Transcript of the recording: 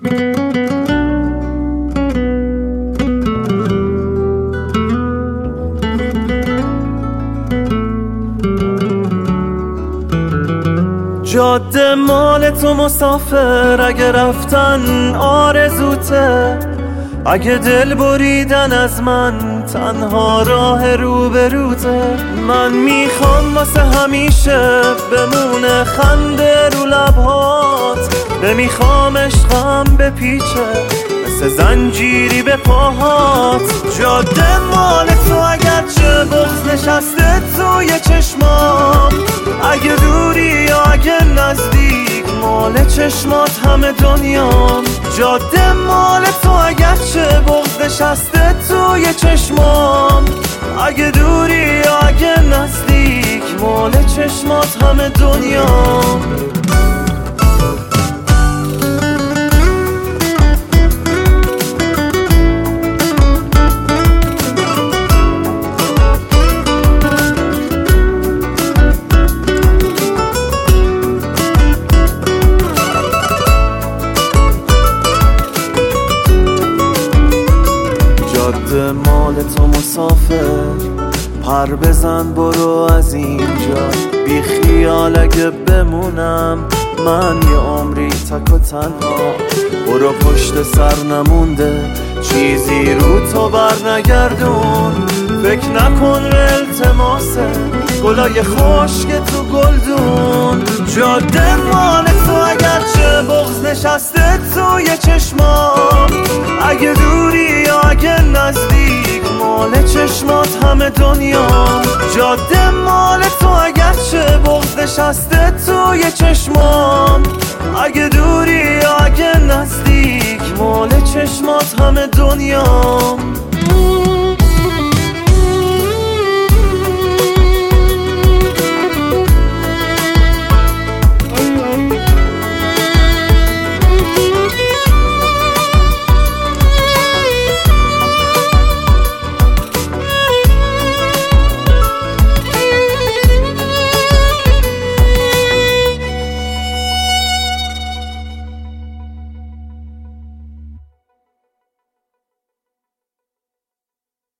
جاده مال تو مسافر اگه رفتن آرزوته. اگه دل بریدن از من تنها راه روبروته. من می‌خوام واسه همیشه بمونه خنده رو لبهات نمی‌خوام عشقم بپیچه مثل زنجیری به پاهات. جاده مال تو اگر چه بغز نشسته توی چشمام. اگه دوری یا اگه نزدیک مال چشمات همه دنیام. جاده مال تو اگر چه بغز نشسته توی چشمام. اگه دوری یا اگه نزدیک مال چشمات همه دنیام. جاده مال تو مسافر. پر بزن برو از اینجا. بی خیال اگه بمونم من یه عمری تک و تنها. برو پشت سر نمونده چیزی رو تو بر نگردون. فکر نکن به التماسه گلای خشک تو گلدون. جاده مال تو اگر چه بغز نشسته توی چشمام. اگه دوری چشمات همه دنیا. جاده مال تو اگر چه بغز نشسته توی چشمام. اگه دوری یا اگه نزدیک مال چشمات همه دنیا.